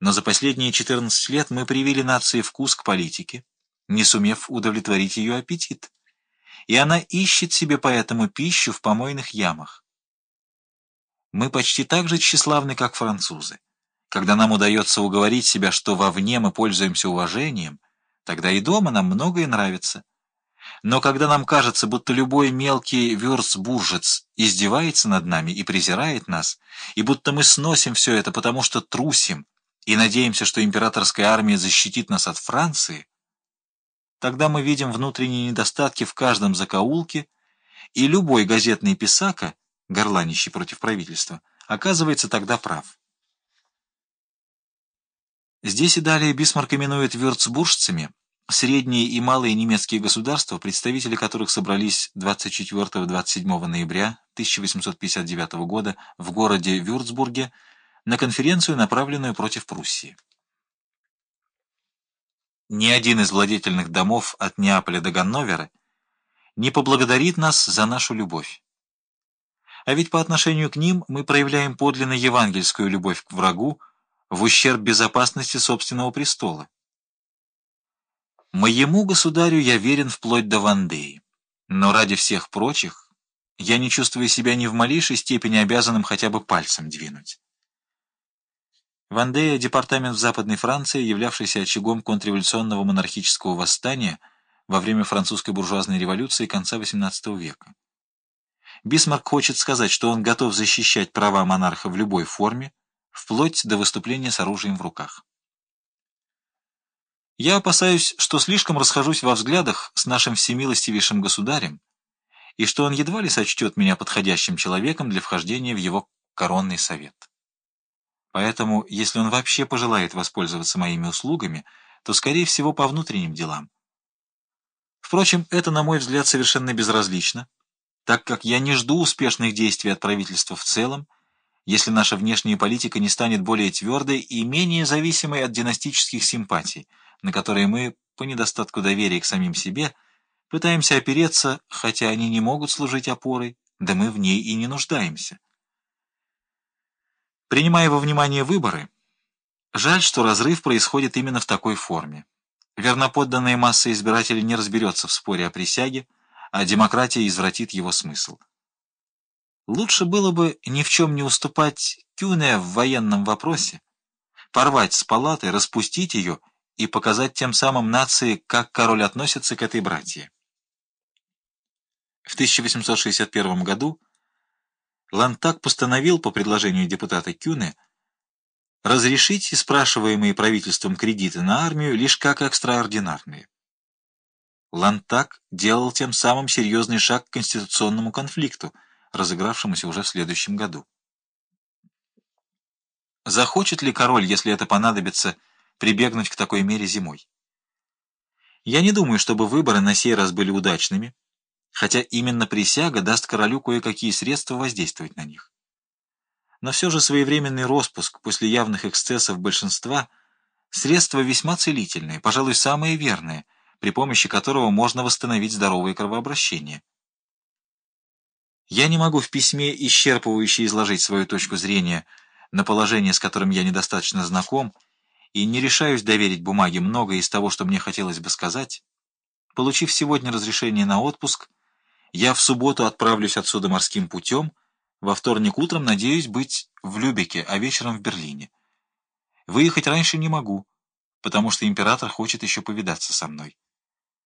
Но за последние 14 лет мы привили нации вкус к политике, не сумев удовлетворить ее аппетит. И она ищет себе поэтому пищу в помойных ямах. Мы почти так же тщеславны, как французы. Когда нам удается уговорить себя, что вовне мы пользуемся уважением, тогда и дома нам многое нравится. Но когда нам кажется, будто любой мелкий вюрцбуржец издевается над нами и презирает нас, и будто мы сносим все это, потому что трусим, и надеемся, что императорская армия защитит нас от Франции, тогда мы видим внутренние недостатки в каждом закоулке, и любой газетный писака, горланищий против правительства, оказывается тогда прав. Здесь и далее Бисмарк именует вюрцбуржцами средние и малые немецкие государства, представители которых собрались 24-27 ноября 1859 года в городе Вюрцбурге на конференцию, направленную против Пруссии. Ни один из владетельных домов от Неаполя до Ганновера не поблагодарит нас за нашу любовь. А ведь по отношению к ним мы проявляем подлинно евангельскую любовь к врагу в ущерб безопасности собственного престола. Моему государю я верен вплоть до Вандеи, но ради всех прочих я не чувствую себя ни в малейшей степени обязанным хотя бы пальцем двинуть. Вандея – департамент в Западной Франции, являвшийся очагом контрреволюционного монархического восстания во время французской буржуазной революции конца XVIII века. Бисмарк хочет сказать, что он готов защищать права монарха в любой форме, вплоть до выступления с оружием в руках. Я опасаюсь, что слишком расхожусь во взглядах с нашим всемилостивейшим государем, и что он едва ли сочтет меня подходящим человеком для вхождения в его коронный совет. Поэтому, если он вообще пожелает воспользоваться моими услугами, то, скорее всего, по внутренним делам. Впрочем, это, на мой взгляд, совершенно безразлично, так как я не жду успешных действий от правительства в целом, если наша внешняя политика не станет более твердой и менее зависимой от династических симпатий, на которые мы, по недостатку доверия к самим себе, пытаемся опереться, хотя они не могут служить опорой, да мы в ней и не нуждаемся. Принимая во внимание выборы, жаль, что разрыв происходит именно в такой форме. Верноподданная масса избирателей не разберется в споре о присяге, а демократия извратит его смысл. Лучше было бы ни в чем не уступать Кюне в военном вопросе, порвать с палатой, распустить ее и показать тем самым нации, как король относится к этой братье. В 1861 году Лантак постановил по предложению депутата Кюне разрешить спрашиваемые правительством кредиты на армию лишь как экстраординарные. Лантак делал тем самым серьезный шаг к конституционному конфликту, разыгравшемуся уже в следующем году. Захочет ли король, если это понадобится, прибегнуть к такой мере зимой? Я не думаю, чтобы выборы на сей раз были удачными, хотя именно присяга даст королю кое-какие средства воздействовать на них. Но все же своевременный распуск после явных эксцессов большинства – средство весьма целительное, пожалуй, самое верное, при помощи которого можно восстановить здоровое кровообращение. Я не могу в письме исчерпывающе изложить свою точку зрения на положение, с которым я недостаточно знаком, и не решаюсь доверить бумаге многое из того, что мне хотелось бы сказать. Получив сегодня разрешение на отпуск, я в субботу отправлюсь отсюда морским путем, во вторник утром надеюсь быть в Любеке, а вечером в Берлине. Выехать раньше не могу, потому что император хочет еще повидаться со мной.